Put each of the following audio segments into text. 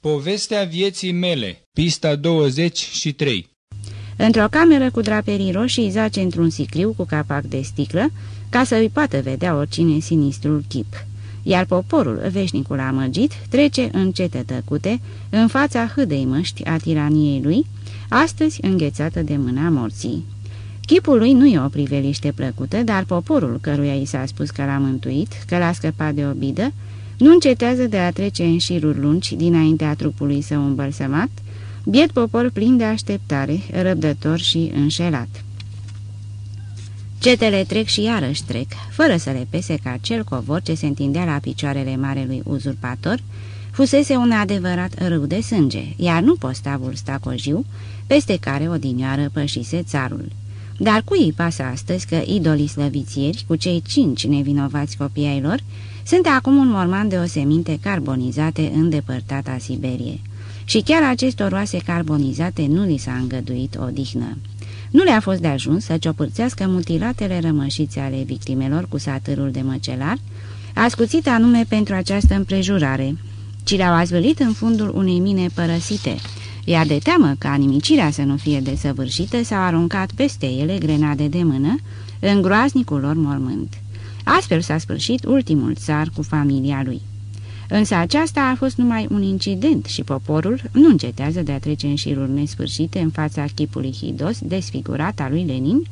Povestea vieții mele, pista 23 Într-o cameră cu draperii roșii zace într-un sicriu cu capac de sticlă, ca să îi poată vedea oricine sinistrul chip. Iar poporul, veșnicul amăgit, trece în cete tăcute, în fața hâdei măști a tiraniei lui, astăzi înghețată de mâna morții. Chipul lui nu e o priveliște plăcută, dar poporul căruia i s-a spus că l-a mântuit, că l-a scăpat de obidă, nu încetează de a trece în șiruri lungi dinaintea trupului său îmbălsămat, biet popor plin de așteptare, răbdător și înșelat. Cetele trec și iarăși trec, fără să le pese ca cel covor ce se întindea la picioarele marelui uzurpator, fusese un adevărat râu de sânge, iar nu postavul stacojiu, peste care odinioară pășise țarul. Dar cui îi pasă astăzi că idolii slăvițieri, cu cei cinci nevinovați copii ai lor, sunt acum un morman de oseminte carbonizate în depărtata Siberie. Și chiar acestor oase carbonizate nu li s-a îngăduit odihnă. Nu le-a fost de ajuns să ciopârțească mutilatele rămășițe ale victimelor cu satârul de măcelar, ascuțit anume pentru această împrejurare, ci le-au azvălit în fundul unei mine părăsite, iar de teamă ca nimicirea să nu fie desăvârșită, s-au aruncat peste ele grenade de mână în groaznicul lor mormânt. Astfel s-a sfârșit ultimul țar cu familia lui. Însă aceasta a fost numai un incident și poporul nu încetează de a trece în șiruri nesfârșite în fața chipului hidos desfigurat al lui Lenin,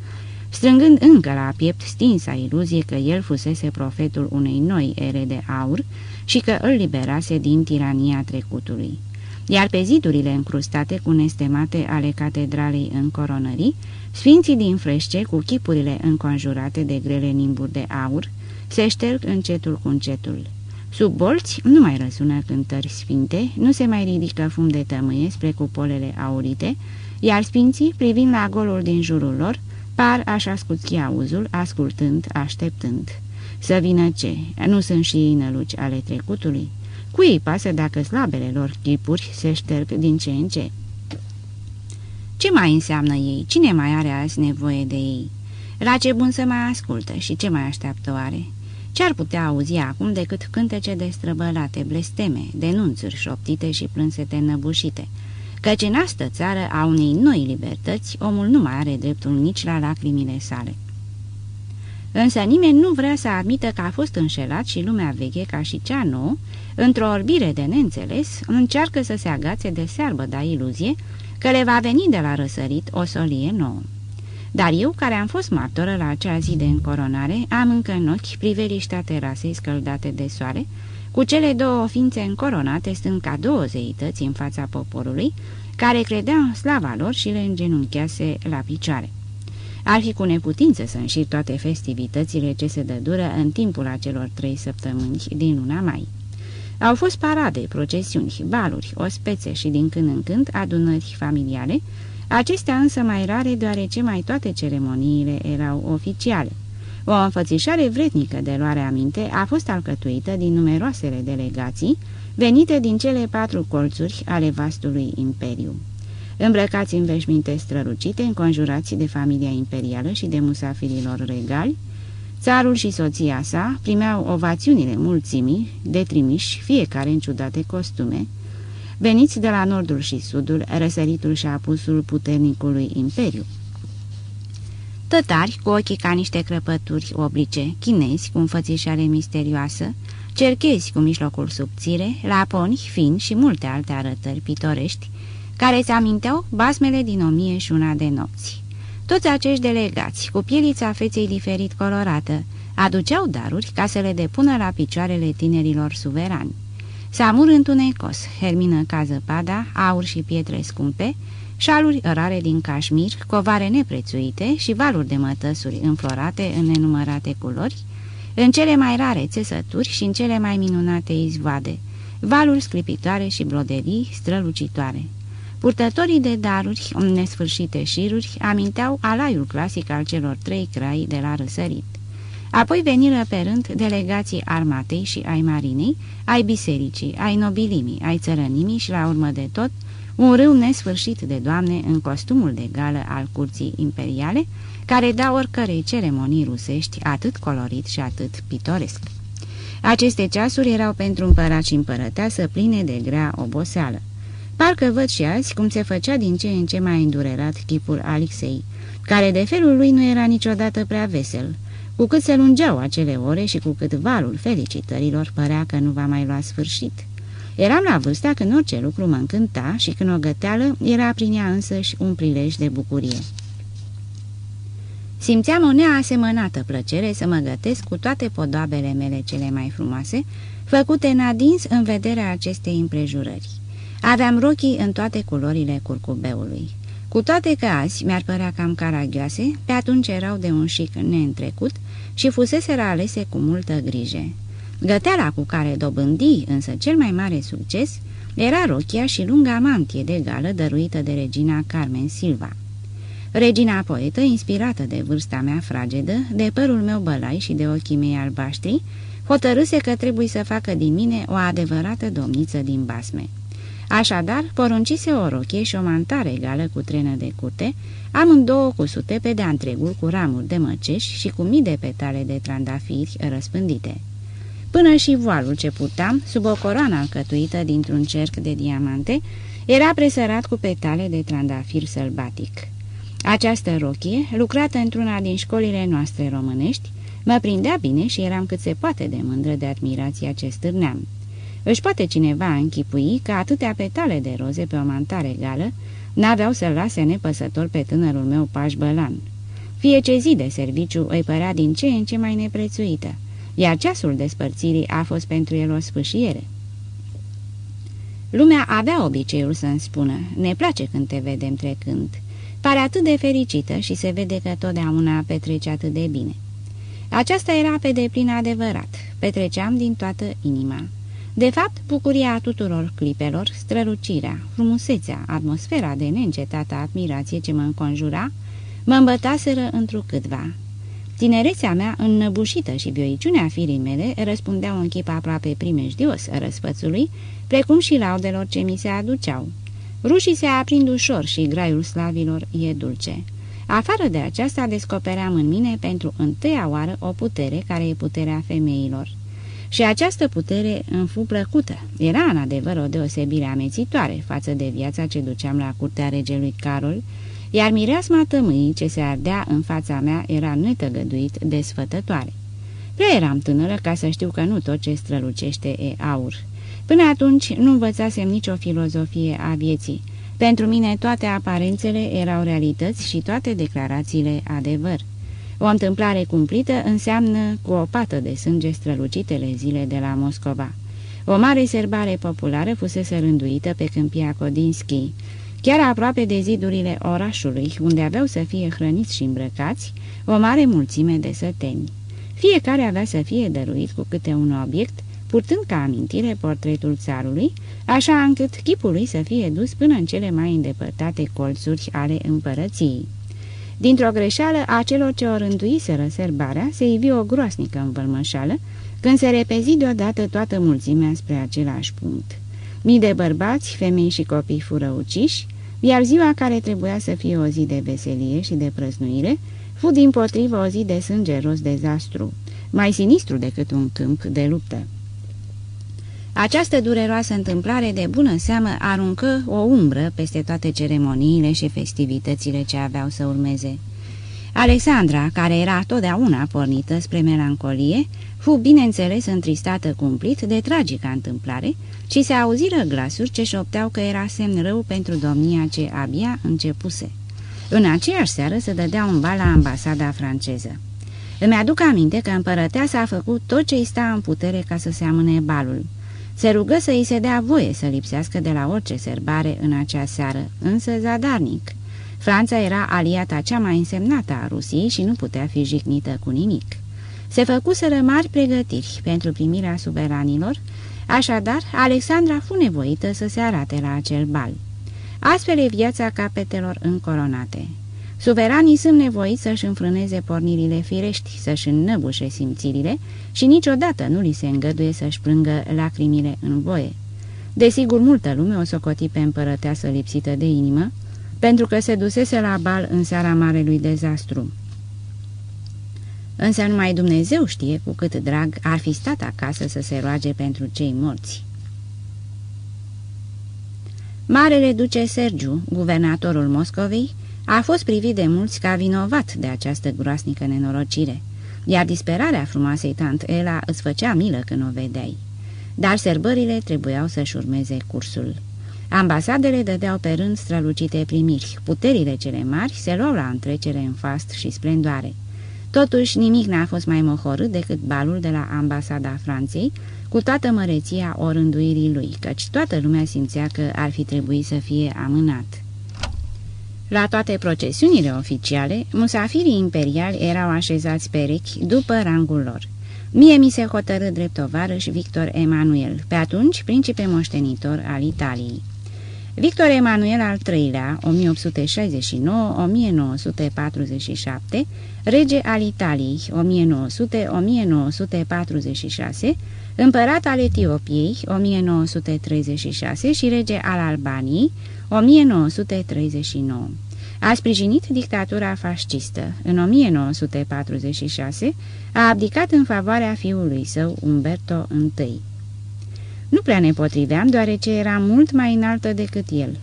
strângând încă la piept stinsa iluzie că el fusese profetul unei noi ere de aur și că îl liberase din tirania trecutului. Iar pe zidurile încrustate cu nestemate ale catedralei în coronării, sfinții din frește cu chipurile înconjurate de grele nimburi de aur, se șterg încetul cu încetul. Sub bolți nu mai răsună cântări sfinte, nu se mai ridică fum de tămâie spre cupolele aurite, iar sfinții, privind la golul din jurul lor, par așa scuți auzul, ascultând, așteptând. Să vină ce? Nu sunt și ei năluci ale trecutului? Cui îi pasă dacă slabele lor chipuri se șterg din ce în ce? Ce mai înseamnă ei? Cine mai are azi nevoie de ei? La ce bun să mai ascultă și ce mai așteaptă oare? Ce-ar putea auzi acum decât cântece de străbălate, blesteme, denunțuri șoptite și plânsete năbușite? Căci în astă țară a unei noi libertăți, omul nu mai are dreptul nici la lacrimile sale. Însă nimeni nu vrea să admită că a fost înșelat și lumea veche ca și cea nouă, într-o orbire de neînțeles, încearcă să se agațe de searbă da iluzie că le va veni de la răsărit o solie nouă. Dar eu, care am fost martoră la acea zi de încoronare, am încă în ochi priveliștea terasei scăldate de soare, cu cele două ființe încoronate stând ca două zeități în fața poporului, care credea în slava lor și le îngenunchease la picioare. Ar fi cu neputință să înșir toate festivitățile ce se dădură în timpul acelor trei săptămâni din luna mai. Au fost parade, procesiuni, baluri, ospețe și din când în când adunări familiale, acestea însă mai rare deoarece mai toate ceremoniile erau oficiale. O înfățișare vretnică de luare aminte a fost alcătuită din numeroasele delegații venite din cele patru colțuri ale vastului imperiu. Îmbrăcați în veșminte strălucite, înconjurați de familia imperială și de musafirilor regali, țarul și soția sa primeau ovațiunile mulțimii de trimiși, fiecare în ciudate costume, veniți de la nordul și sudul, răsăritul și apusul puternicului imperiu. Tătari cu ochii ca niște crăpături oblice, chinezi cu înfățișare misterioasă, cerchezi cu mijlocul subțire, laponi, fin și multe alte arătări pitorești, care îți aminteau basmele din o mie și una de nopți. Toți acești delegați, cu pielița feței diferit colorată, aduceau daruri ca să le depună la picioarele tinerilor suverani. Samur întunecos, hermină ca zăpada, aur și pietre scumpe, șaluri rare din cașmir, covare neprețuite și valuri de mătăsuri înflorate în nenumărate culori, în cele mai rare țesături și în cele mai minunate izvoade, valuri sclipitoare și broderii strălucitoare. Purtătorii de daruri în nesfârșite șiruri aminteau alaiul clasic al celor trei crai de la răsărit. Apoi veniră pe rând delegații armatei și ai marinei, ai bisericii, ai nobilimii, ai țărănimii și, la urmă de tot, un râu nesfârșit de doamne în costumul de gală al curții imperiale, care dau oricărei ceremonii rusești atât colorit și atât pitoresc. Aceste ceasuri erau pentru împărat și împărăteasă pline de grea oboseală. Parcă văd și azi cum se făcea din ce în ce mai îndurerat chipul Alexei, care de felul lui nu era niciodată prea vesel, cu cât se lungeau acele ore și cu cât valul felicitărilor părea că nu va mai lua sfârșit. Eram la vârsta când orice lucru mă încânta și când o găteală era prin ea însăși un prilej de bucurie. Simțeam o neasemănată plăcere să mă gătesc cu toate podoabele mele cele mai frumoase, făcute în adins în vederea acestei împrejurări. Aveam rochii în toate culorile curcubeului. Cu toate că azi mi-ar părea cam caragioase, pe atunci erau de un șic neîntrecut și fuseseră alese cu multă grijă. Găteala cu care dobândi însă cel mai mare succes era rochia și lunga mantie de gală dăruită de regina Carmen Silva. Regina poetă, inspirată de vârsta mea fragedă, de părul meu bălai și de ochii mei albaștri, hotărâse că trebuie să facă din mine o adevărată domniță din basme. Așadar, poruncise o rochie și o mantare egală cu trenă de curte, amândouă cusute pe de-a întregul cu ramuri de măceș și cu mii de petale de trandafiri răspândite. Până și voalul ce puteam, sub o coroană alcătuită dintr-un cerc de diamante, era presărat cu petale de trandafir sălbatic. Această rochie, lucrată într-una din școlile noastre românești, mă prindea bine și eram cât se poate de mândră de admirația ce stârneam. Își poate cineva închipui că atâtea petale de roze pe o mantare gală n-aveau să-l lase nepăsător pe tânărul meu paș bălan. Fie ce zi de serviciu îi părea din ce în ce mai neprețuită, iar ceasul despărțirii a fost pentru el o spâșiere. Lumea avea obiceiul să-mi spună, ne place când te vedem trecând. Pare atât de fericită și se vede că totdeauna petrece atât de bine. Aceasta era pe deplin adevărat, petreceam din toată inima. De fapt, bucuria tuturor clipelor, strălucirea, frumusețea, atmosfera de neîncetată admirație ce mă înconjura, mă îmbătaseră întrucâtva. Tinerețea mea, înnăbușită și bioiciunea firii mele, răspundeau în chip aproape primejdios răsfățului, precum și laudelor ce mi se aduceau. Rușii se aprind ușor și graiul slavilor e dulce. Afară de aceasta descopeream în mine pentru întâia oară o putere care e puterea femeilor. Și această putere îmi fu plăcută. Era în adevăr o deosebire amețitoare față de viața ce duceam la curtea regelui Carol, iar mireasma tămâii ce se ardea în fața mea era netăgăduit desfătătoare. Prea eram tânără ca să știu că nu tot ce strălucește e aur. Până atunci nu învățasem nicio filozofie a vieții. Pentru mine toate aparențele erau realități și toate declarațiile adevăr. O întâmplare cumplită înseamnă cu o pată de sânge strălucitele zile de la Moscova. O mare serbare populară fusese rânduită pe câmpia Kodinski, chiar aproape de zidurile orașului, unde aveau să fie hrăniți și îmbrăcați o mare mulțime de săteni. Fiecare avea să fie dăruit cu câte un obiect, purtând ca amintire portretul țarului, așa încât chipul lui să fie dus până în cele mai îndepărtate colțuri ale împărăției. Dintr-o greșeală a celor ce o rânduiseră serbarea, se ivi o groasnică învălmășală, când se repezi deodată toată mulțimea spre același punct. Mii de bărbați, femei și copii fură uciși, iar ziua care trebuia să fie o zi de veselie și de prăznuire, fu din potrivă o zi de sângeros dezastru, mai sinistru decât un câmp de luptă. Această dureroasă întâmplare de bună seamă aruncă o umbră peste toate ceremoniile și festivitățile ce aveau să urmeze. Alexandra, care era totdeauna pornită spre melancolie, fu bineînțeles întristată cumplit de tragica întâmplare și se auziră glasuri ce șopteau că era semn rău pentru domnia ce abia începuse. În aceeași seară se dădea un bal la ambasada franceză. Îmi aduc aminte că împărăteasa a făcut tot ce îi sta în putere ca să se amâne balul. Se rugă să îi se dea voie să lipsească de la orice serbare în acea seară, însă zadarnic. Franța era aliata cea mai însemnată a Rusiei și nu putea fi jignită cu nimic. Se făcuseră mari pregătiri pentru primirea suveranilor, așadar Alexandra fu nevoită să se arate la acel bal. Astfel e viața capetelor încoronate. Suveranii sunt nevoiți să-și înfrâneze pornirile firești, să-și înnăbușe simțirile și niciodată nu li se îngăduie să-și plângă lacrimile în voie. Desigur, multă lume o socoti pe împărăteasă lipsită de inimă, pentru că se dusese la bal în seara marelui dezastru. Însă numai Dumnezeu știe cu cât drag ar fi stat acasă să se roage pentru cei morți. Marele duce Sergiu, guvernatorul Moscovei, a fost privit de mulți ca vinovat de această groasnică nenorocire, iar disperarea frumoasei tant Ela îți făcea milă când o vedeai. Dar sărbările trebuiau să-și urmeze cursul. Ambasadele dădeau pe rând strălucite primiri, puterile cele mari se luau la întrecere în fast și splendoare. Totuși, nimic n-a fost mai mohorât decât balul de la ambasada Franței, cu toată măreția orânduirii lui, căci toată lumea simțea că ar fi trebuit să fie amânat. La toate procesiunile oficiale, musafirii imperiali erau așezați perechi după rangul lor. Mie mi se hotărâ drept tovarăș Victor Emanuel, pe atunci principe moștenitor al Italiei. Victor Emanuel al III-lea, 1869-1947, rege al Italiei, 1900-1946, împărat al Etiopiei, 1936 și rege al Albaniei, 1939. A sprijinit dictatura fascistă. În 1946 a abdicat în favoarea fiului său, Umberto I. Nu prea ne potriveam, deoarece era mult mai înaltă decât el.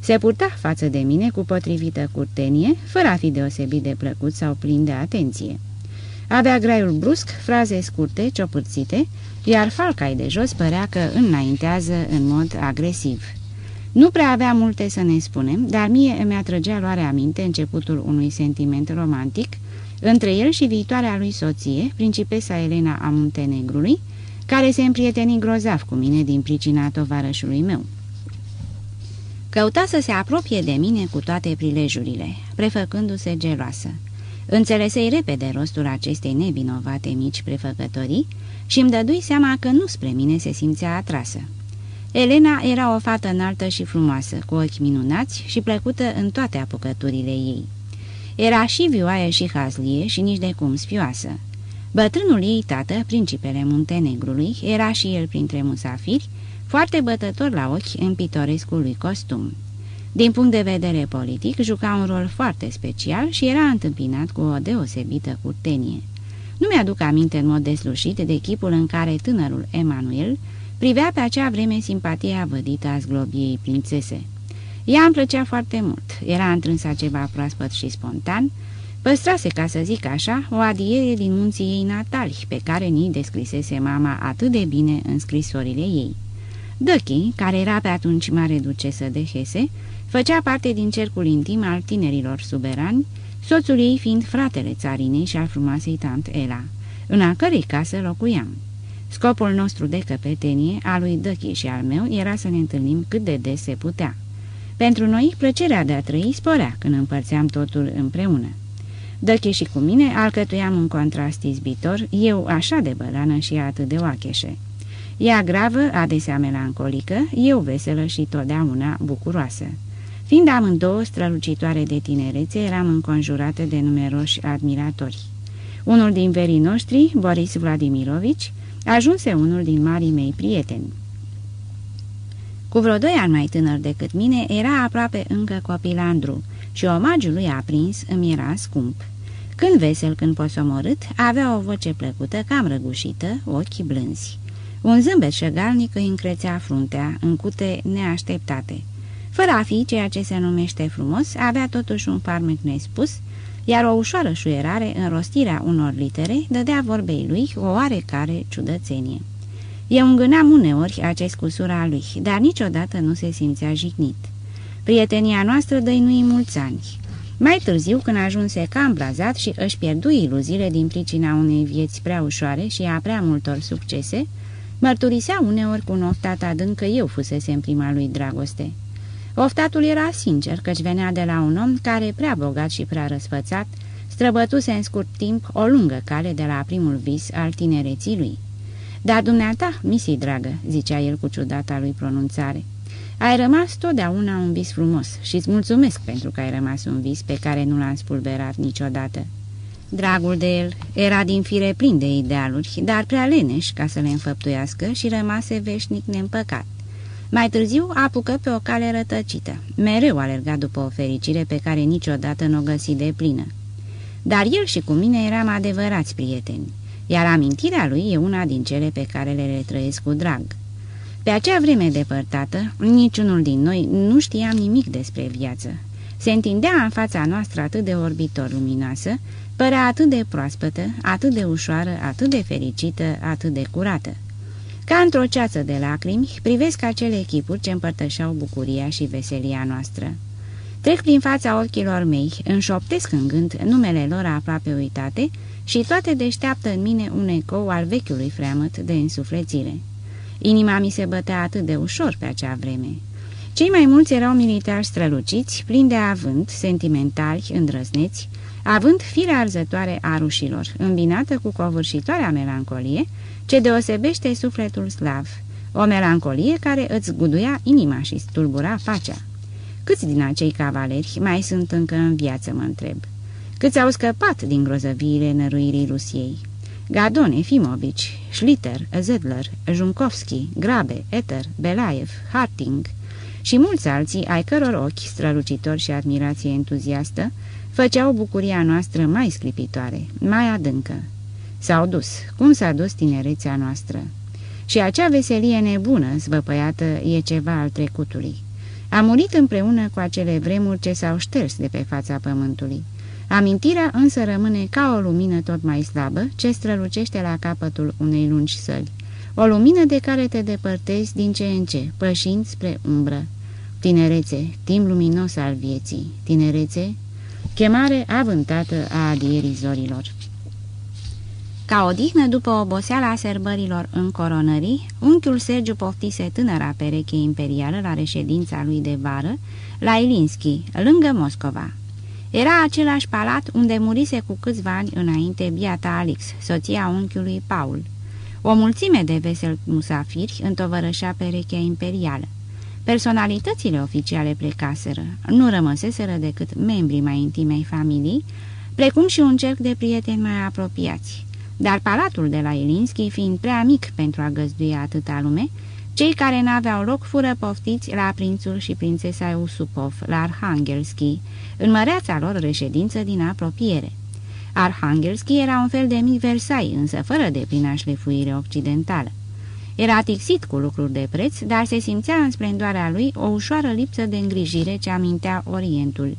Se purta față de mine cu potrivită curtenie, fără a fi deosebit de plăcut sau plin de atenție. Avea graiul brusc, fraze scurte, ciopârțite, iar falcai de jos părea că înaintează în mod agresiv. Nu prea avea multe să ne spunem, dar mie îmi atrăgea luarea aminte începutul unui sentiment romantic între el și viitoarea lui soție, principesa Elena a Muntenegrului, care se împrieteni grozav cu mine din pricina tovarășului meu. Căuta să se apropie de mine cu toate prilejurile, prefăcându-se geloasă. Înțelesei repede rostul acestei nevinovate mici prefăcătorii și îmi dădui seama că nu spre mine se simțea atrasă. Elena era o fată înaltă și frumoasă, cu ochi minunați și plăcută în toate apucăturile ei. Era și vioaie și hazlie și nici de cum sfioasă. Bătrânul ei tată, principele Muntenegrului, era și el printre musafiri, foarte bătător la ochi în pitorescul lui costum. Din punct de vedere politic, juca un rol foarte special și era întâmpinat cu o deosebită curtenie. Nu mi-aduc aminte în mod deslușit de chipul în care tânărul Emanuel privea pe acea vreme simpatia vădită a zglobiei prințese. Ea îmi plăcea foarte mult, era întrânsa ceva proaspăt și spontan, păstrase, ca să zic așa, o adiere din munții ei natali, pe care ni descrisese mama atât de bine în scrisorile ei. Dăchi, care era pe atunci mare ducesă de Hese, făcea parte din cercul intim al tinerilor suberani, soțul ei fiind fratele țarinei și al frumoasei tant Ela, în a cărei casă locuiam. Scopul nostru de căpetenie, al lui Dăchi și al meu, era să ne întâlnim cât de des se putea. Pentru noi, plăcerea de a trăi sporea când împărțeam totul împreună. Dăchi și cu mine alcătuiam un contrast izbitor, eu așa de bălană și atât de oacheșe. Ea gravă, adesea melancolică, eu veselă și totdeauna bucuroasă. Fiind amândouă strălucitoare de tinerețe, eram înconjurată de numeroși admiratori. Unul din verii noștri, Boris Vladimirovici, ajunse unul din marii mei prieteni. Cu vreo doi ani mai tânăr decât mine, era aproape încă copilandru și omagiul lui aprins îmi era scump. Când vesel, când posomorât, avea o voce plăcută, cam răgușită, ochi blânzi. Un zâmbet șăgalnic îi încrețea fruntea, în cute neașteptate. Fără a fi ceea ce se numește frumos, avea totuși un farmec nespus, iar o ușoară șuierare în rostirea unor litere dădea vorbei lui o oarecare ciudățenie. Eu îngâneam uneori acest cusur al lui, dar niciodată nu se simțea jignit. Prietenia noastră dăinui mulți ani. Mai târziu, când ajunse cam blazat și își pierdu iluziile din pricina unei vieți prea ușoare și a prea multor succese, mărturisea uneori cu un oftat adânc că eu fusese în prima lui dragoste. Oftatul era sincer, căci venea de la un om care, prea bogat și prea răsfățat, străbătuse în scurt timp o lungă cale de la primul vis al tinereții lui. Dar dumneata, misii dragă," zicea el cu ciudata lui pronunțare, ai rămas totdeauna un vis frumos și îți mulțumesc pentru că ai rămas un vis pe care nu l-am spulberat niciodată." Dragul de el era din fire plin de idealuri, dar prea leneș ca să le înfăptuiască și rămase veșnic neîmpăcat. Mai târziu apucă pe o cale rătăcită. Mereu alerga după o fericire pe care niciodată nu o găsi de plină. dar el și cu mine eram adevărați prieteni, iar amintirea lui e una din cele pe care le retrăiesc cu drag. Pe acea vreme depărtată, niciunul din noi nu știam nimic despre viață. Se întindea în fața noastră atât de orbitor luminoasă, părea atât de proaspătă, atât de ușoară, atât de fericită, atât de curată. Ca într-o ceață de lacrimi, privesc acele echipuri ce împărtășeau bucuria și veselia noastră. Trec prin fața ochilor mei, înșoptesc în gând numele lor aproape uitate și toate deșteaptă în mine un ecou al vechiului freamăt de însuflețire. Inima mi se bătea atât de ușor pe acea vreme. Cei mai mulți erau militari străluciți, plini de avânt, sentimentali, îndrăzneți, având firea arzătoare a rușilor, îmbinată cu covârșitoarea melancolie, ce deosebește sufletul slav, o melancolie care îți guduia inima și stulbura pacea. Câți din acei cavaleri mai sunt încă în viață, mă întreb? Câți au scăpat din grozăviile năruirii Rusiei? Gadon, Efimovici, Schlitter, Zedler, Junkovski, Grabe, Eter, Belaev, Harting și mulți alții ai căror ochi strălucitori și admirație entuziastă făceau bucuria noastră mai sclipitoare, mai adâncă. S-au dus, cum s-a dus tinerețea noastră. Și acea veselie nebună, zvăpăiată, e ceva al trecutului. A murit împreună cu acele vremuri ce s-au șters de pe fața pământului. Amintirea însă rămâne ca o lumină tot mai slabă ce strălucește la capătul unei lungi săli. O lumină de care te depărtezi din ce în ce, pășind spre umbră. Tinerețe, timp luminos al vieții, tinerețe, chemare avântată a adierii zorilor. Ca odihnă după oboseala sărbărilor în coronării, unchiul Sergiu poftise tânăra pereche imperială la reședința lui de vară, la Ilinski, lângă Moscova. Era același palat unde murise cu câțiva ani înainte biata Alix, soția unchiului Paul. O mulțime de vesel musafiri întovărășea perechea imperială. Personalitățile oficiale plecaseră, nu rămăseseră decât membrii mai intimei familii, precum și un cerc de prieteni mai apropiați. Dar palatul de la Elinski, fiind prea mic pentru a găzdui atâta lume, cei care n-aveau loc fură poftiți la prințul și prințesa Usupov, la Arhangelski, în măreața lor reședință din apropiere. Arhangelski era un fel de mic Versailles, însă fără de plină șlefuire occidentală. Era tixit cu lucruri de preț, dar se simțea în splendoarea lui o ușoară lipsă de îngrijire ce amintea Orientul.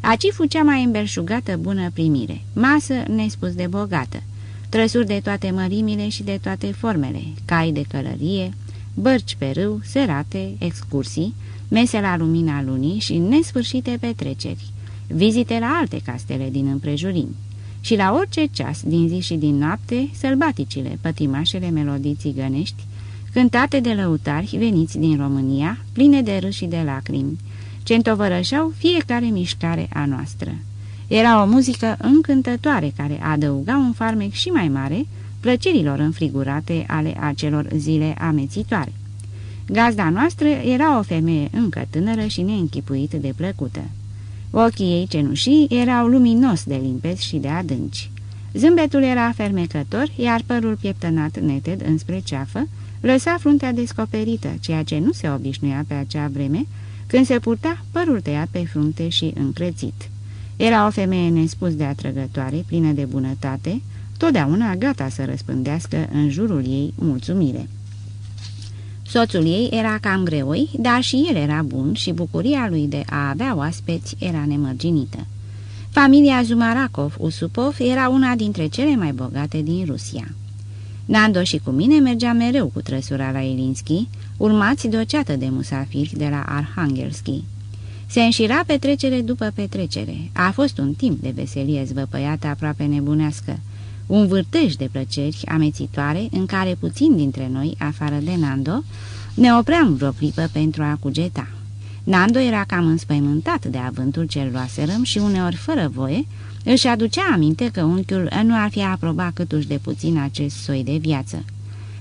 Aci fu cea mai îmbelșugată bună primire, masă nespus de bogată, trăsuri de toate mărimile și de toate formele, cai de călărie, bărci pe râu, serate, excursii, mese la lumina lunii și nesfârșite petreceri, vizite la alte castele din împrejurimi. Și la orice ceas din zi și din noapte, sălbaticile, pătimașele melodii țigănești, cântate de lăutari veniți din România, pline de râs și de lacrimi, ce întovărășau fiecare mișcare a noastră. Era o muzică încântătoare care adăuga un farmec și mai mare plăcerilor înfrigurate ale acelor zile amețitoare. Gazda noastră era o femeie încă tânără și neînchipuit de plăcută. Ochii ei cenușii erau luminos de limpezi și de adânci. Zâmbetul era fermecător, iar părul pieptănat neted înspre ceafă lăsa fruntea descoperită, ceea ce nu se obișnuia pe acea vreme, când se purta părul tăiat pe frunte și încrețit. Era o femeie nespus de atrăgătoare, plină de bunătate, totdeauna gata să răspândească în jurul ei mulțumire. Soțul ei era cam greoi, dar și el era bun și bucuria lui de a avea oaspeți era nemărginită. Familia Zumarakov-Usupov era una dintre cele mai bogate din Rusia. Nando și cu mine mergea mereu cu trăsura la Elinski, urmați de o ceată de musafiri de la Arhangelski. Se înșira petrecere după petrecere. A fost un timp de veselie zvăpăiată aproape nebunească, un vârtej de plăceri amețitoare în care puțin dintre noi, afară de Nando, ne opream vreo clipă pentru a cugeta. Nando era cam înspăimântat de avântul cel luaserăm și uneori fără voie își aducea aminte că unchiul nu ar fi aprobat câtuși de puțin acest soi de viață.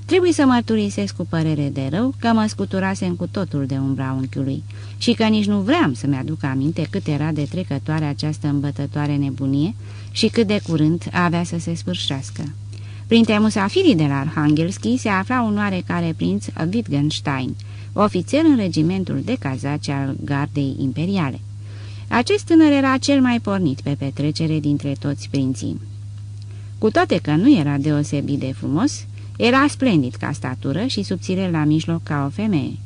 Trebuie să mărturisesc cu părere de rău că mă scuturasem cu totul de umbra unchiului și că nici nu vreau să-mi aduc aminte cât era de trecătoare această îmbătătoare nebunie și cât de curând avea să se sfârșească. Printre musafirii de la Arhangelski se afla un oarecare prinț Wittgenstein, ofițer în regimentul de cazaci al gardei imperiale. Acest tânăr era cel mai pornit pe petrecere dintre toți prinții. Cu toate că nu era deosebit de frumos, era splendid ca statură și subțire la mijloc ca o femeie.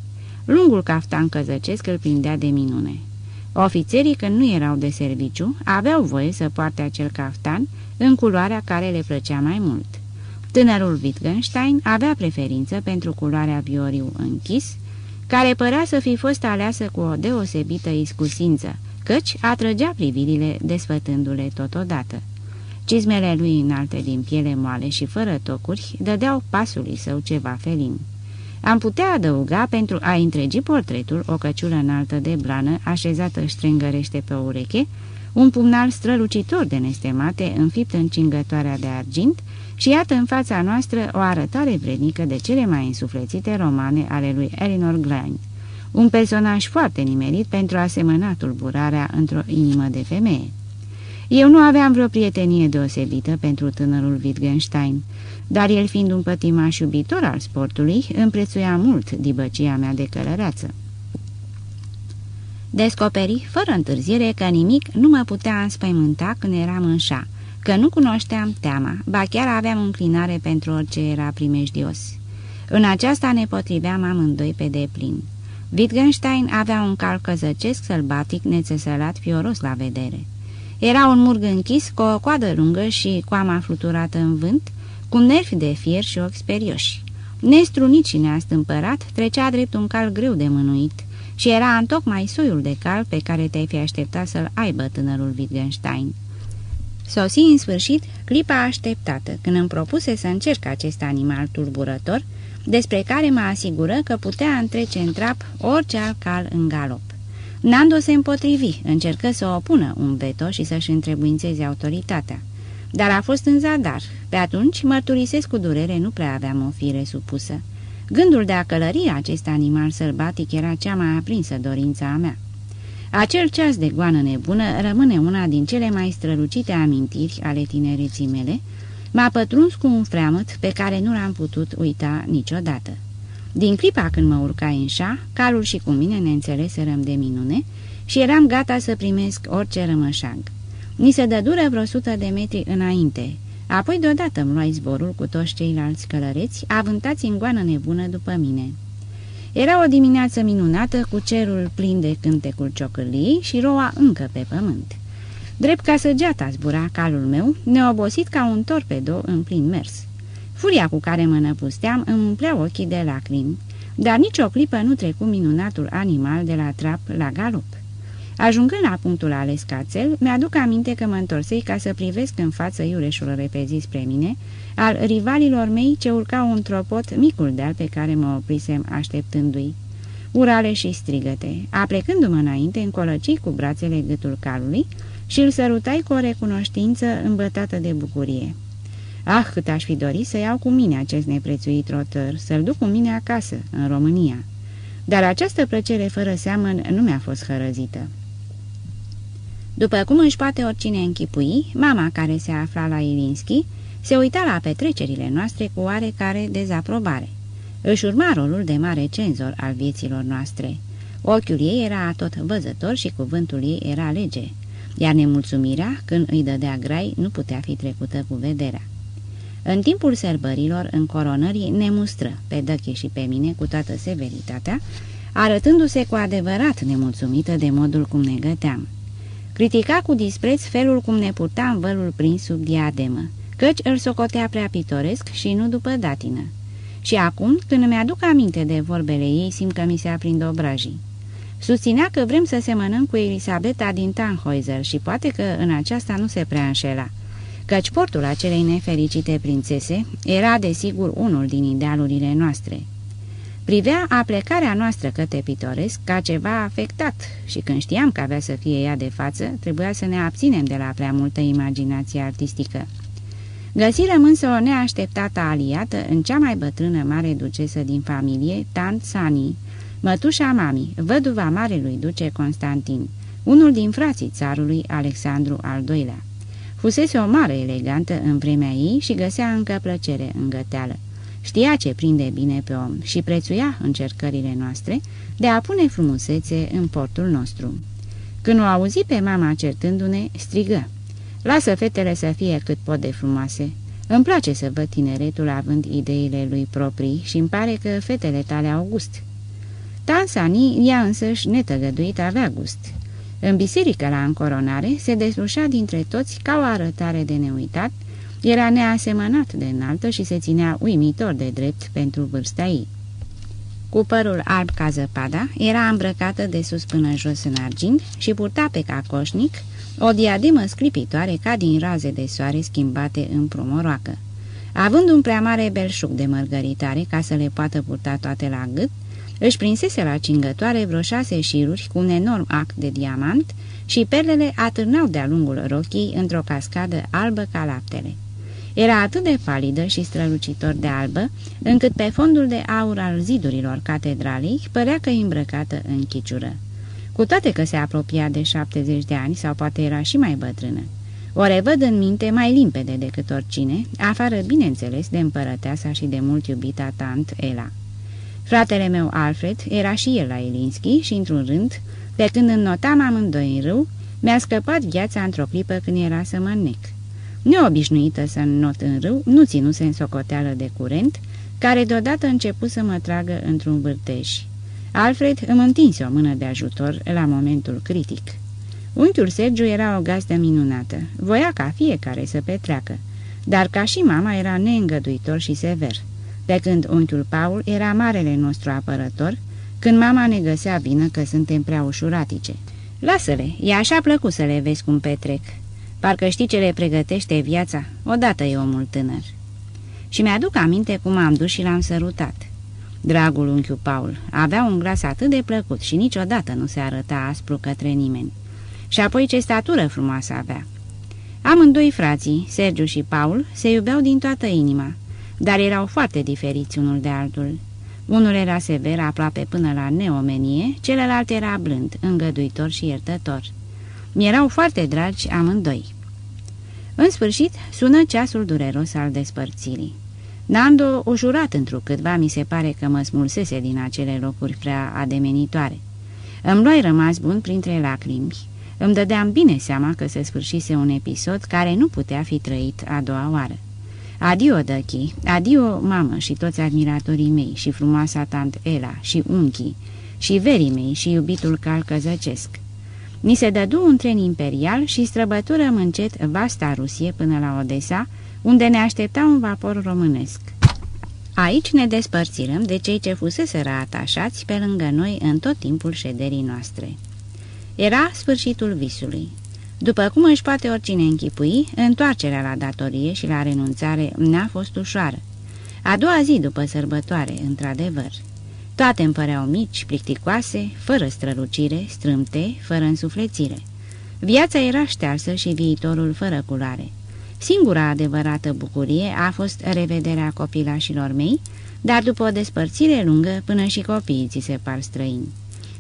Lungul caftan căzăcesc îl prindea de minune. Ofițerii, când nu erau de serviciu, aveau voie să poarte acel caftan în culoarea care le plăcea mai mult. Tânărul Wittgenstein avea preferință pentru culoarea vioriu închis, care părea să fi fost aleasă cu o deosebită iscusință, căci atrăgea privirile desfătându-le totodată. Cizmele lui înalte din piele moale și fără tocuri dădeau pasului său ceva felin. Am putea adăuga pentru a întregi portretul o căciulă înaltă de blană așezată strângărește pe o ureche, un pumnal strălucitor de nestemate înfipt în cingătoarea de argint și iată în fața noastră o arătare vrednică de cele mai însuflețite romane ale lui Elinor Glyn, un personaj foarte nimerit pentru a semăna tulburarea într-o inimă de femeie. Eu nu aveam vreo prietenie deosebită pentru tânărul Wittgenstein, dar el fiind un pătimaș iubitor al sportului, împrețuia mult dibăcia mea de călăreață. Descoperi, fără întârziere, că nimic nu mă putea înspăimânta când eram în șa, că nu cunoșteam teama, ba chiar aveam înclinare pentru orice era primejdios. În aceasta ne potriveam amândoi pe deplin. Wittgenstein avea un cal căzăcesc sălbatic nețesălat fioros la vedere. Era un murg închis cu o coadă lungă și coama fluturată în vânt, cu nervi de fier și ochi sperioși. Nestrunit și neastâmpărat, trecea drept un cal greu de mânuit și era întocmai soiul de cal pe care te-ai fi așteptat să-l aibă tânărul Wittgenstein. Sosi în sfârșit clipa așteptată, când îmi propuse să încerc acest animal tulburător, despre care mă asigură că putea întrece în trap orice alt cal în galop. Nando se împotrivi, încercă să opună un veto și să-și întrebuințeze autoritatea. Dar a fost în zadar. Pe atunci, mărturisesc cu durere, nu prea aveam o fire supusă. Gândul de a călări acest animal sălbatic era cea mai aprinsă dorința a mea. Acel ceas de goană nebună rămâne una din cele mai strălucite amintiri ale tinereții mele, m-a pătruns cu un freamăt pe care nu l-am putut uita niciodată. Din clipa când mă urcai în șa, calul și cu mine ne înțeleserăm de minune și eram gata să primesc orice rămășag. Ni se dădură vreo sută de metri înainte, apoi deodată îmi luai zborul cu toți ceilalți călăreți, avântați în goană nebună după mine. Era o dimineață minunată, cu cerul plin de cântecul ciocârliei și roa încă pe pământ. Drept ca săgeata zbura calul meu, neobosit ca un torpedo în plin mers. Furia cu care mă năpusteam îmi umplea ochii de lacrimi, dar nici o clipă nu trecu minunatul animal de la trap la galop. Ajungând la punctul ales cațel, mi-aduc aminte că mă întorsei ca să privesc în față iureșul repezi spre mine, al rivalilor mei ce urcau un tropot micul deal pe care mă oprisem așteptându-i. Urale și strigăte, aplecându-mă înainte, încolăcii cu brațele gâtul calului și îl sărutai cu o recunoștință îmbătată de bucurie. Ah, cât aș fi dorit să iau cu mine acest neprețuit rotor, să-l duc cu mine acasă, în România. Dar această plăcere fără seamăn nu mi-a fost hărăzită. După cum își poate oricine închipui, mama care se afla la Ilinski se uita la petrecerile noastre cu oarecare dezaprobare. Își urma rolul de mare cenzor al vieților noastre. Ochiul ei era tot văzător și cuvântul ei era lege, iar nemulțumirea, când îi dădea grai, nu putea fi trecută cu vederea. În timpul sărbărilor, în coronării, ne mustră pe Dăche și pe mine cu toată severitatea, arătându-se cu adevărat nemulțumită de modul cum ne găteam. Critica cu dispreț felul cum ne purta vălul prins sub diademă, căci îl socotea prea pitoresc și nu după datină. Și acum, când mi-aduc aminte de vorbele ei, simt că mi se aprind obrajii. Susținea că vrem să semănăm cu Elisabeta din Tannhäuser și poate că în aceasta nu se prea înșela căci portul acelei nefericite prințese era desigur unul din idealurile noastre. Privea aplecarea noastră către pitoresc ca ceva afectat și când știam că avea să fie ea de față, trebuia să ne abținem de la prea multă imaginație artistică. Găsirăm însă o neașteptată aliată în cea mai bătrână mare ducesă din familie, Tant Sani, mătușa mami, văduva marelui duce Constantin, unul din frații țarului Alexandru al II-lea. Fusese o mare elegantă în vremea ei și găsea încă plăcere în găteală. Știa ce prinde bine pe om și prețuia încercările noastre de a pune frumusețe în portul nostru. Când o auzi pe mama certându-ne, strigă. Lasă fetele să fie cât pot de frumoase. Îmi place să văd tineretul având ideile lui proprii și îmi pare că fetele tale au gust. Tansani, ea însăși netăgăduit, avea gust. În biserică la încoronare se deslușea dintre toți ca o arătare de neuitat, era neasemănat de înaltă și se ținea uimitor de drept pentru vârsta ei. Cu părul alb ca zăpada, era îmbrăcată de sus până jos în argint și purta pe cacoșnic o diademă sclipitoare ca din raze de soare schimbate în promoroacă. Având un prea mare belșug de mărgăritare ca să le poată purta toate la gât, își prinsese la cingătoare vreo șase șiruri cu un enorm act de diamant și perlele atârnau de-a lungul rochii într-o cascadă albă ca laptele. Era atât de palidă și strălucitor de albă, încât pe fondul de aur al zidurilor catedralei părea că îmbrăcată în chiciură. Cu toate că se apropia de 70 de ani sau poate era și mai bătrână. O revăd în minte mai limpede decât oricine, afară bineînțeles de împărăteasa și de mult iubita tant Ela. Fratele meu, Alfred, era și el la Elinski și, într-un rând, pe când înnotam amândoi în râu, mi-a scăpat viața într-o clipă când era să mă înnec. Neobișnuită să not în râu, nu ținuse în socoteală de curent, care deodată început să mă tragă într-un vârtej. Alfred îmi întinse o mână de ajutor la momentul critic. Unchiul Sergiu era o gazdă minunată, voia ca fiecare să petreacă, dar ca și mama era neîngăduitor și sever pe când unchiul Paul era marele nostru apărător, când mama ne găsea vină că suntem prea ușuratice. Lasă-le, e așa plăcut să le vezi cum petrec. Parcă știi ce le pregătește viața, odată e omul tânăr. Și mi-aduc aminte cum am dus și l-am sărutat. Dragul unchiul Paul avea un glas atât de plăcut și niciodată nu se arăta aspru către nimeni. Și apoi ce statură frumoasă avea. Amândoi frații, Sergiu și Paul, se iubeau din toată inima dar erau foarte diferiți unul de altul. Unul era sever, aproape până la neomenie, celălalt era blând, îngăduitor și iertător. Mi-erau foarte dragi amândoi. În sfârșit, sună ceasul dureros al despărțirii. Nando, ușurat întrucâtva, mi se pare că mă smulsese din acele locuri prea ademenitoare. Îmi luai rămas bun printre lacrimi. Îmi dădeam bine seama că se sfârșise un episod care nu putea fi trăit a doua oară. Adio, Dăchi, adio, mamă și toți admiratorii mei și frumoasa tant Ela și unchii și verii mei și iubitul cal căzăcesc. Ni se dădu un tren imperial și străbăturăm încet vasta Rusie până la Odessa, unde ne aștepta un vapor românesc. Aici ne despărțirăm de cei ce fuseseră atașați pe lângă noi în tot timpul șederii noastre. Era sfârșitul visului. După cum își poate oricine închipui, întoarcerea la datorie și la renunțare n-a fost ușoară. A doua zi după sărbătoare, într-adevăr. Toate îmi păreau mici, plicticoase, fără strălucire, strâmte, fără însuflețire. Viața era ștearsă și viitorul fără culoare. Singura adevărată bucurie a fost revederea copilașilor mei, dar după o despărțire lungă, până și copiii ți se par străini.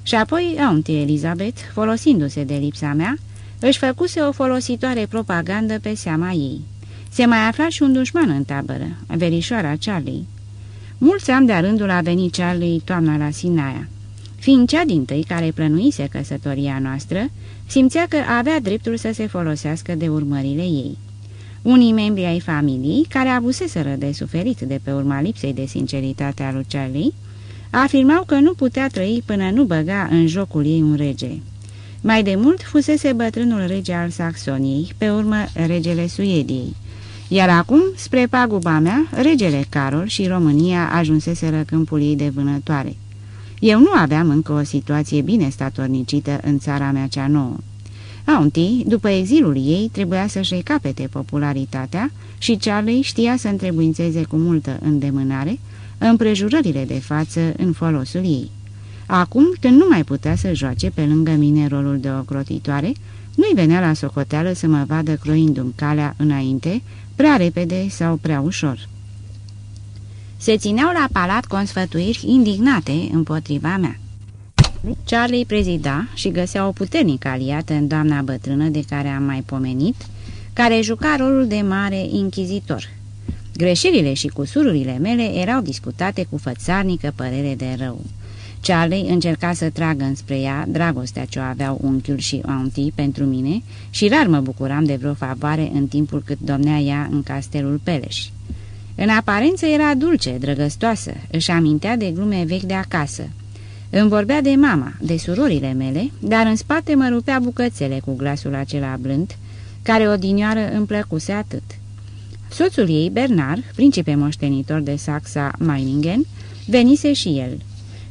Și apoi, auntie Elizabeth, folosindu-se de lipsa mea, își făcuse o folositoare propagandă pe seama ei. Se mai afla și un dușman în tabără, verișoara Charlie. Mulți ani de rândul a venit Charlie toamna la Sinaia. Fiind cea din tăi care plănuise căsătoria noastră, simțea că avea dreptul să se folosească de urmările ei. Unii membri ai familiei, care avuseseră de suferit de pe urma lipsei de sinceritate a lui Charlie, afirmau că nu putea trăi până nu băga în jocul ei un rege. Mai de mult fusese bătrânul rege al Saxoniei, pe urmă regele Suediei. Iar acum, spre paguba mea, regele Carol și România ajunseseră câmpul ei de vânătoare. Eu nu aveam încă o situație bine statornicită în țara mea cea nouă. Auntie, după exilul ei, trebuia să-și recapete popularitatea și Charlie știa să întrebuințeze cu multă îndemânare împrejurările de față în folosul ei. Acum, când nu mai putea să joace pe lângă mine rolul de ocrotitoare, nu-i venea la socoteală să mă vadă croindu-mi calea înainte, prea repede sau prea ușor. Se țineau la palat consfătuiri indignate împotriva mea. Charlie prezida și găsea o puternică aliată în doamna bătrână de care am mai pomenit, care juca rolul de mare inchizitor. Greșelile și cusururile mele erau discutate cu fățarnică părere de rău. Charlie încerca să tragă înspre ea dragostea ce o aveau unchiul și auntii pentru mine și rar mă bucuram de vreo favoare în timpul cât domnea ea în castelul Peleș. În aparență era dulce, drăgăstoasă, își amintea de glume vechi de acasă. Îmi vorbea de mama, de surorile mele, dar în spate mă rupea bucățele cu glasul acela blând, care odinioară îmi plăcuse atât. Soțul ei, Bernard, principe moștenitor de Saxa Meiningen, venise și el.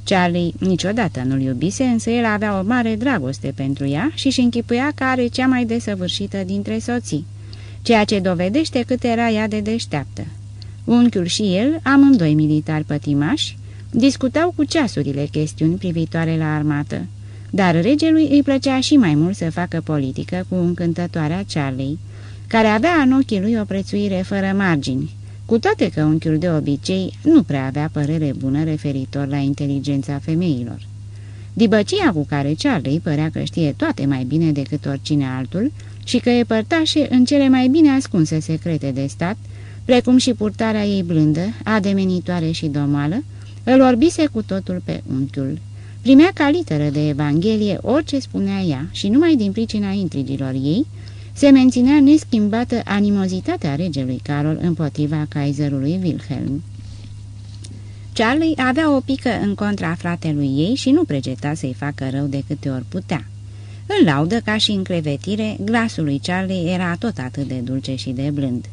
Charlie niciodată nu-l iubise, însă el avea o mare dragoste pentru ea și își închipuia că are cea mai desăvârșită dintre soții, ceea ce dovedește cât era ea de deșteaptă. Unchiul și el, amândoi militari pătimași, discutau cu ceasurile chestiuni privitoare la armată, dar regelui îi plăcea și mai mult să facă politică cu încântătoarea Charlie, care avea în ochii lui o prețuire fără margini, cu toate că unchiul de obicei nu prea avea părere bună referitor la inteligența femeilor. Dibăcia cu care Charlie părea că știe toate mai bine decât oricine altul și că e părtașe în cele mai bine ascunse secrete de stat, precum și purtarea ei blândă, ademenitoare și domală, îl orbise cu totul pe unchiul. Primea ca literă de Evanghelie orice spunea ea și numai din pricina intrigilor ei, se menținea neschimbată animozitatea regelui Carol împotriva kaiserului Wilhelm. Charlie avea o pică în contra fratelui ei și nu pregeta să-i facă rău de câte ori putea. În laudă, ca și în crevetire, glasul lui Charlie era tot atât de dulce și de blând.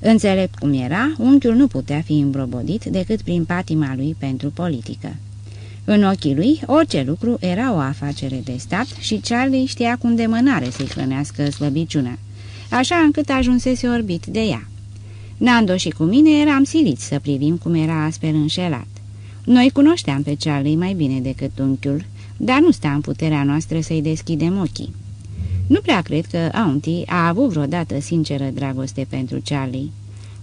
Înțelept cum era, unchiul nu putea fi îmbrobodit decât prin patima lui pentru politică. În ochii lui, orice lucru era o afacere de stat și Charlie știa cum de mânare să-i hrănească slăbiciunea, așa încât ajunsese orbit de ea. Nando și cu mine eram siliți să privim cum era asper înșelat. Noi cunoșteam pe Charlie mai bine decât unchiul, dar nu sta în puterea noastră să-i deschidem ochii. Nu prea cred că Auntie a avut vreodată sinceră dragoste pentru Charlie.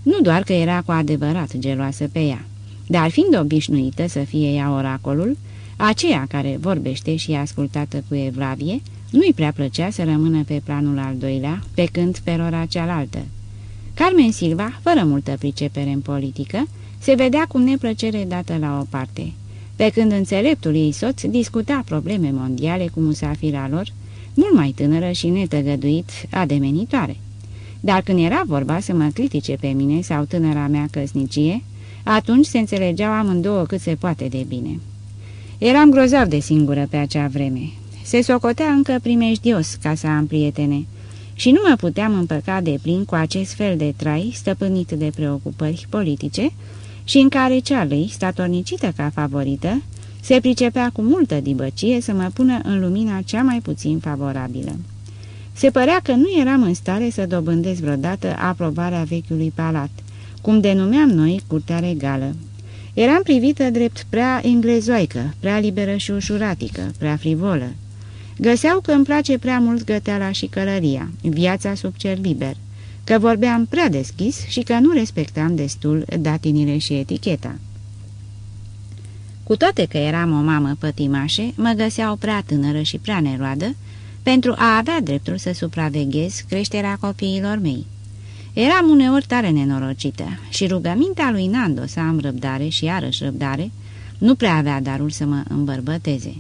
Nu doar că era cu adevărat geloasă pe ea, dar fiind obișnuită să fie ea oracolul, aceea care vorbește și e ascultată cu evlavie, nu-i prea plăcea să rămână pe planul al doilea, pe când pe rora cealaltă. Carmen Silva, fără multă pricepere în politică, se vedea cu neplăcere dată la o parte, pe când înțeleptul ei soț discuta probleme mondiale cu musafira lor, mult mai tânără și netăgăduit, ademenitoare. Dar când era vorba să mă critique pe mine sau tânăra mea căsnicie, atunci se înțelegeau amândouă cât se poate de bine. Eram grozav de singură pe acea vreme. Se socotea încă primejdios ca să am prietene și nu mă puteam împăca de plin cu acest fel de trai stăpânit de preocupări politice și în care Charlie, statornicită ca favorită, se pricepea cu multă dibăcie să mă pună în lumina cea mai puțin favorabilă. Se părea că nu eram în stare să dobândesc vreodată aprobarea vechiului palat, cum denumeam noi curtea regală. Eram privită drept prea englezoică, prea liberă și ușuratică, prea frivolă. Găseau că îmi place prea mult găteala și călăria, viața sub cer liber, că vorbeam prea deschis și că nu respectam destul datinile și eticheta. Cu toate că eram o mamă pătimașe, mă găseau prea tânără și prea neroadă pentru a avea dreptul să supraveghez creșterea copiilor mei. Eram uneori tare nenorocită și rugămintea lui Nando să am răbdare și iarăși răbdare nu prea avea darul să mă îmbărbăteze.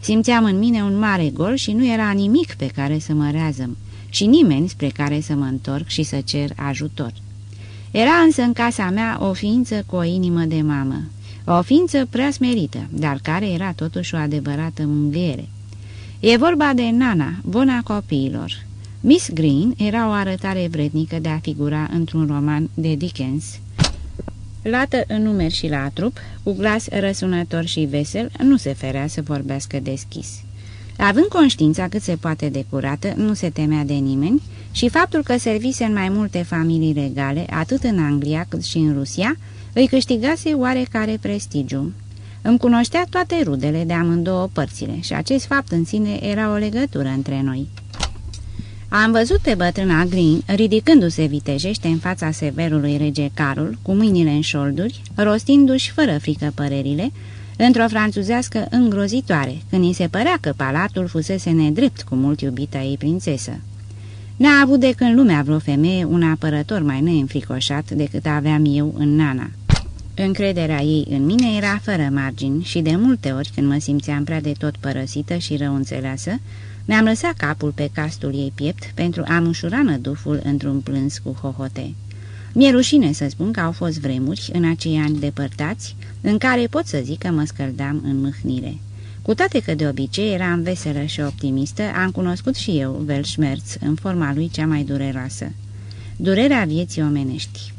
Simțeam în mine un mare gol și nu era nimic pe care să mă reazăm și nimeni spre care să mă întorc și să cer ajutor. Era însă în casa mea o ființă cu o inimă de mamă, o ființă prea smerită, dar care era totuși o adevărată mângâiere. E vorba de Nana, bona copiilor. Miss Green era o arătare vrednică de a figura într-un roman de Dickens. Lată în numeri și la trup, cu glas răsunător și vesel, nu se ferea să vorbească deschis. Având conștiința cât se poate de curată, nu se temea de nimeni și faptul că servise în mai multe familii regale, atât în Anglia cât și în Rusia, îi câștigase oarecare prestigiu. Îmi cunoștea toate rudele de amândouă părțile și acest fapt în sine era o legătură între noi. Am văzut pe bătrâna Green ridicându-se vitejește în fața severului rege Carol, cu mâinile în șolduri, rostindu-și fără frică părerile, într-o franțuzească îngrozitoare, când îi se părea că palatul fusese nedrept cu mult iubita ei prințesă. N-a avut de când lumea vreo femeie un apărător mai neînfricoșat decât aveam eu în Nana. Încrederea ei în mine era fără margini și de multe ori, când mă simțeam prea de tot părăsită și rău înțeleasă, mi-am lăsat capul pe castul ei piept pentru a-mi ușura năduful într-un plâns cu hohote. Mi-e rușine să spun că au fost vremuri, în acei ani depărtați, în care pot să zic că mă scăldam în mâhnire. Cu toate că de obicei eram veselă și optimistă, am cunoscut și eu Welschmerz în forma lui cea mai dureroasă. Durerea vieții omenești.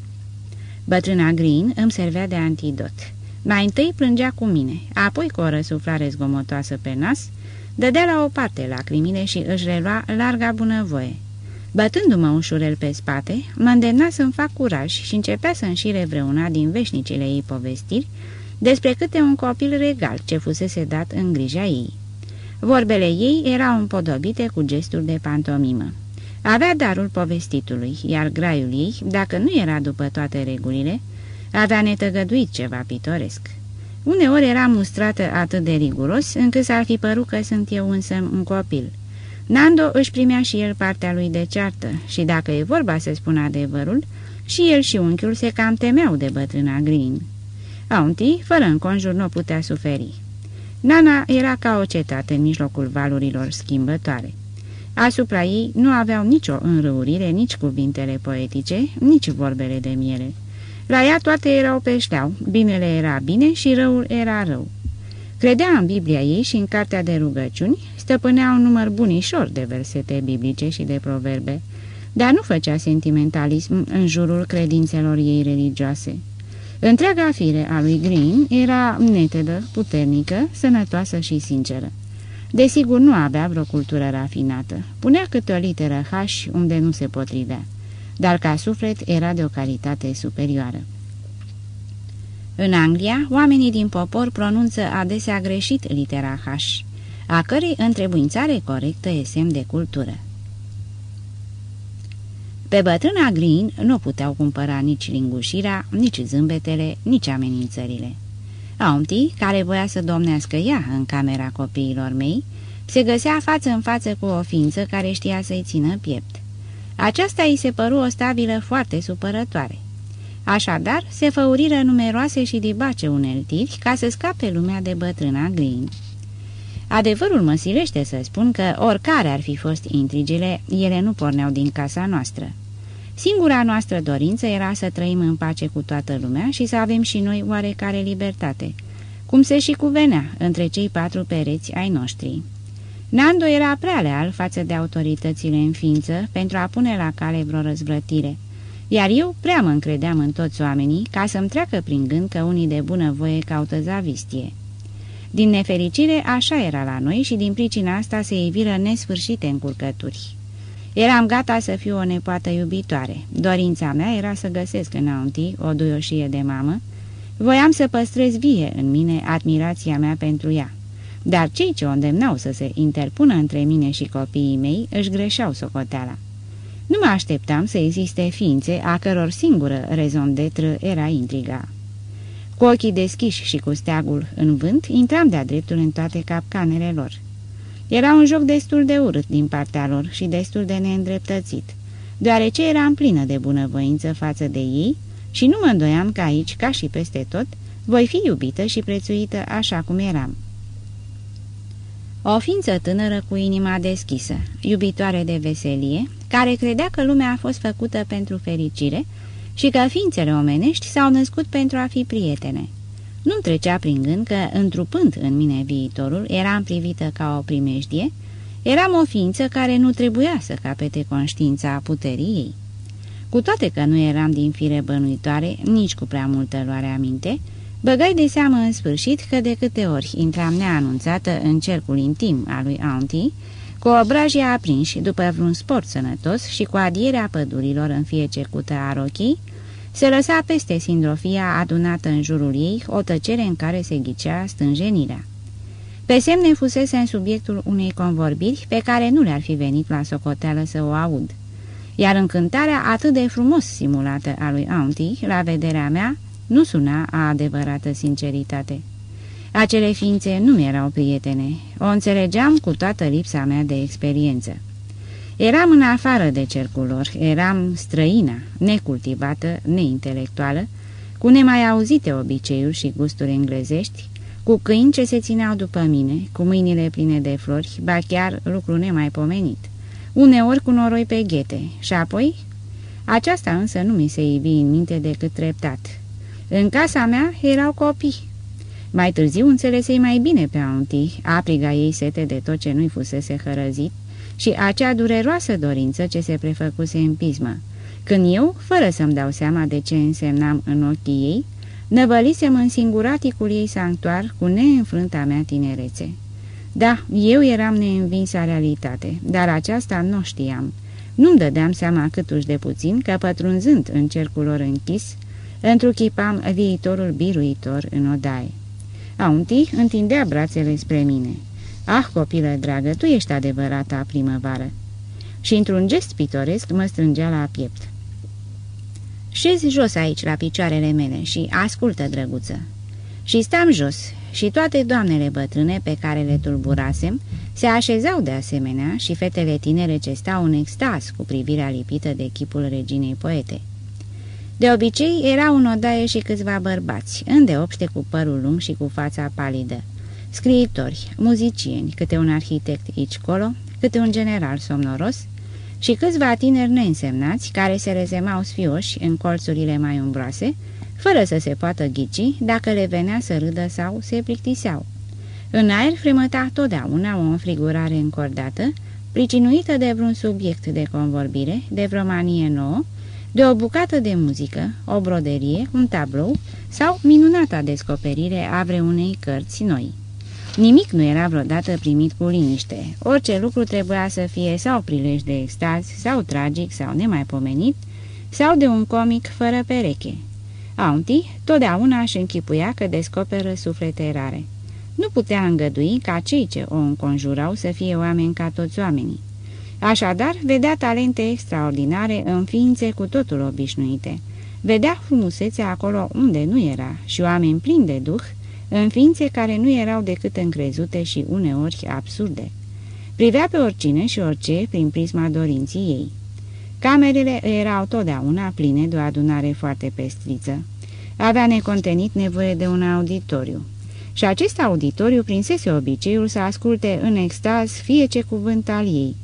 Bătrâna Green îmi servea de antidot. Mai întâi plângea cu mine, apoi cu o răsuflare zgomotoasă pe nas, dădea la o parte lacrimile și își relua larga bunăvoie. Bătându-mă ușurel pe spate, mă îndemna să-mi fac curaj și începea să înșire vreuna din veșnicile ei povestiri despre câte un copil regal ce fusese dat în grija ei. Vorbele ei erau împodobite cu gesturi de pantomimă. Avea darul povestitului, iar graiul ei, dacă nu era după toate regulile, avea netăgăduit ceva pitoresc. Uneori era mustrată atât de riguros, încât s-ar fi părut că sunt eu însă un copil. Nando își primea și el partea lui de ceartă și dacă e vorba să spună adevărul, și el și unchiul se cam temeau de bătrâna Green. Auntie, fără înconjur, nu putea suferi. Nana era ca o cetate în mijlocul valurilor schimbătoare. Asupra ei nu aveau nicio înrăurire, nici cuvintele poetice, nici vorbele de miere. La ea toate erau pe șleau, binele era bine și răul era rău. Credea în Biblia ei și în cartea de rugăciuni, stăpânea un număr bunișor de versete biblice și de proverbe, dar nu făcea sentimentalism în jurul credințelor ei religioase. Întreaga fire a lui Green era netedă, puternică, sănătoasă și sinceră. Desigur, nu avea vreo cultură rafinată. Punea câte o literă H unde nu se potrivea, dar ca suflet era de o calitate superioară. În Anglia, oamenii din popor pronunță adesea greșit litera H, a cărei întrebuințare corectă e semn de cultură. Pe bătrâna Green nu puteau cumpăra nici lingușirea, nici zâmbetele, nici amenințările. Auntie, care voia să domnească ea în camera copiilor mei, se găsea față în față cu o ființă care știa să-i țină piept. Aceasta îi se păru o stabilă foarte supărătoare. Așadar, se făuriră numeroase și dibace uneltiri ca să scape lumea de bătrâna Green. Adevărul mă silește să spun că, oricare ar fi fost intrigile, ele nu porneau din casa noastră. Singura noastră dorință era să trăim în pace cu toată lumea și să avem și noi oarecare libertate, cum se și cuvenea între cei patru pereți ai noștri. Nando era prea leal față de autoritățile în ființă pentru a pune la cale vreo răzvrătire, iar eu prea mă încredeam în toți oamenii ca să-mi treacă prin gând că unii de bună voie caută zavistie. Din nefericire, așa era la noi și din pricina asta se eviră nesfârșite încurcături. Eram gata să fiu o nepoată iubitoare. Dorința mea era să găsesc în Auntie o duioșie de mamă. Voiam să păstrez vie în mine admirația mea pentru ea. Dar cei ce o îndemnau să se interpună între mine și copiii mei își greșeau socoteala. Nu mă așteptam să existe ființe a căror singură rezon d'etre era intriga. Cu ochii deschiși și cu steagul în vânt, intram de-a dreptul în toate capcanele lor. Era un joc destul de urât din partea lor și destul de neîndreptățit, deoarece eram plină de bunăvoință față de ei și nu mă îndoiam că aici, ca și peste tot, voi fi iubită și prețuită așa cum eram. O ființă tânără cu inima deschisă, iubitoare de veselie, care credea că lumea a fost făcută pentru fericire și că ființele omenești s-au născut pentru a fi prietene. Nu-mi trecea prin gând că, întrupând în mine viitorul, eram privită ca o primejdie, eram o ființă care nu trebuia să capete conștiința puterii ei. Cu toate că nu eram din fire bănuitoare, nici cu prea multă luare aminte, băgai de seamă în sfârșit că de câte ori intram neanunțată în cercul intim al lui Auntie, cu obrajii aprinși după vreun sport sănătos și cu adierea pădurilor în fie cercută a rochii, se lăsa peste sindrofia adunată în jurul ei o tăcere în care se ghicea stânjenirea. Pe semne fusese în subiectul unei convorbiri pe care nu le-ar fi venit la socoteală să o aud. Iar încântarea atât de frumos simulată a lui Auntie, la vederea mea, nu suna a adevărată sinceritate. Acele ființe nu mi erau prietene, o înțelegeam cu toată lipsa mea de experiență. Eram în afară de cercul lor, eram străina, necultivată, neintelectuală, cu nemai auzite obiceiuri și gusturi englezești, cu câini ce se țineau după mine, cu mâinile pline de flori, ba chiar lucru nemaipomenit, uneori cu noroi pe ghete, și apoi... Aceasta însă nu mi se ivi în minte decât treptat. În casa mea erau copii. Mai târziu înțelesei mai bine pe auntii, apriga ei sete de tot ce nu-i fusese hărăzit și acea dureroasă dorință ce se prefăcuse în pismă, când eu, fără să-mi dau seama de ce însemnam în ochii ei, năvălisem în singuraticul ei sanctuar cu neînfrânta mea tinerețe. Da, eu eram neînvinsă realitate, dar aceasta nu știam. Nu-mi dădeam seama câtuși de puțin că, pătrunzând în cercul lor închis, întruchipam viitorul biruitor în odaie. Aunti întindea brațele spre mine. Ah, copilă dragă, tu ești adevărata primăvară!" Și într-un gest pitoresc mă strângea la piept. Șezi jos aici, la picioarele mele, și ascultă, drăguță." Și stam jos, și toate doamnele bătrâne pe care le tulburasem se așezau de asemenea și fetele tinere ce stau în extaz cu privirea lipită de chipul reginei poete. De obicei era un odaie și câțiva bărbați, îndeopște cu părul lung și cu fața palidă. Scriitori, muzicieni, câte un arhitect aici colo, câte un general somnoros și câțiva tineri neînsemnați care se rezemau sfioși în colțurile mai umbroase, fără să se poată ghici dacă le venea să râdă sau se plictiseau. În aer fremăta totdeauna o înfrigurare încordată, pricinuită de vreun subiect de convorbire, de vreo manie nouă, de o bucată de muzică, o broderie, un tablou sau minunata descoperire a vreunei cărți noi. Nimic nu era vreodată primit cu liniște. Orice lucru trebuia să fie sau prilej de extaz, sau tragic, sau nemaipomenit, sau de un comic fără pereche. Auntie totdeauna își închipuia că descoperă suflete rare. Nu putea îngădui ca cei ce o înconjurau să fie oameni ca toți oamenii. Așadar, vedea talente extraordinare în ființe cu totul obișnuite. Vedea frumusețea acolo unde nu era și oameni plini de duh, în ființe care nu erau decât încrezute și uneori absurde. Privea pe oricine și orice prin prisma dorinții ei. Camerele erau totdeauna pline de o adunare foarte pestriță. Avea necontenit nevoie de un auditoriu. Și acest auditoriu prinsese obiceiul să asculte în extaz fie ce cuvânt al ei,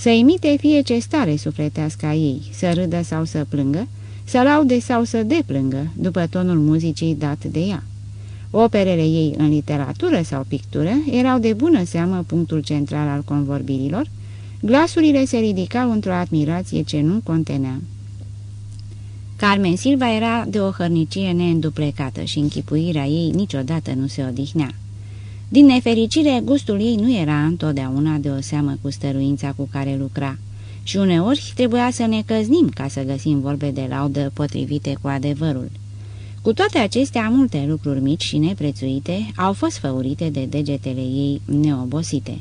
să imite fie ce stare sufletească a ei, să râdă sau să plângă, să laude sau să deplângă, după tonul muzicii dat de ea. Operele ei în literatură sau pictură erau de bună seamă punctul central al convorbirilor, glasurile se ridicau într-o admirație ce nu contenea. Carmen Silva era de o hărnicie neînduplecată și închipuirea ei niciodată nu se odihnea. Din nefericire, gustul ei nu era întotdeauna de o seamă cu stăruința cu care lucra și uneori trebuia să ne căznim ca să găsim vorbe de laudă potrivite cu adevărul. Cu toate acestea, multe lucruri mici și neprețuite au fost făurite de degetele ei neobosite.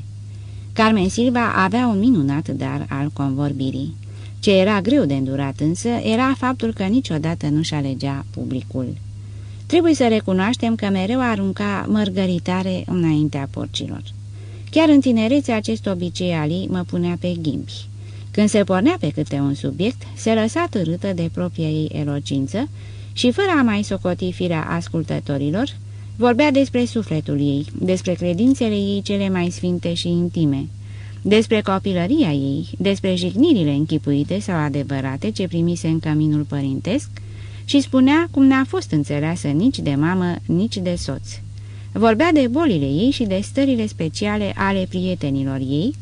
Carmen Silva avea un minunat dar al convorbirii. Ce era greu de îndurat însă era faptul că niciodată nu-și alegea publicul. Trebuie să recunoaștem că mereu arunca mărgăritare înaintea porcilor. Chiar în tinerețe acest obicei ali mă punea pe ghimbi. Când se pornea pe câte un subiect, se lăsa târâtă de propria ei elogință și fără a mai socoti firea ascultătorilor, vorbea despre sufletul ei, despre credințele ei cele mai sfinte și intime, despre copilăria ei, despre jignirile închipuite sau adevărate ce primise în căminul părintesc și spunea cum n-a fost înțeleasă nici de mamă, nici de soț. Vorbea de bolile ei și de stările speciale ale prietenilor ei,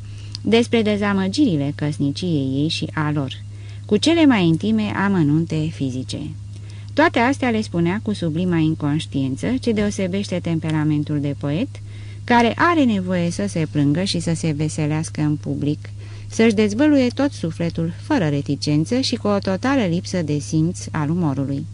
despre dezamăgirile căsniciei ei și a lor, cu cele mai intime amănunte fizice. Toate astea le spunea cu sublima inconștiență ce deosebește temperamentul de poet, care are nevoie să se plângă și să se veselească în public, să-și dezvăluie tot sufletul fără reticență și cu o totală lipsă de simț al umorului.